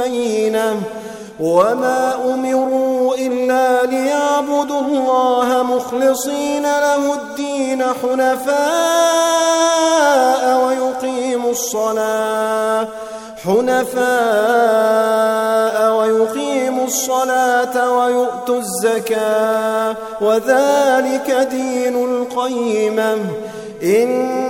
البينة وما أمروا إلا ليعبدوا الله مخلصين له الدين حنفاء ويقيموا الصلاة. حنفاء ويقيموا الصلاة ويؤتوا الزكاة. وذلك دين القيمة. إن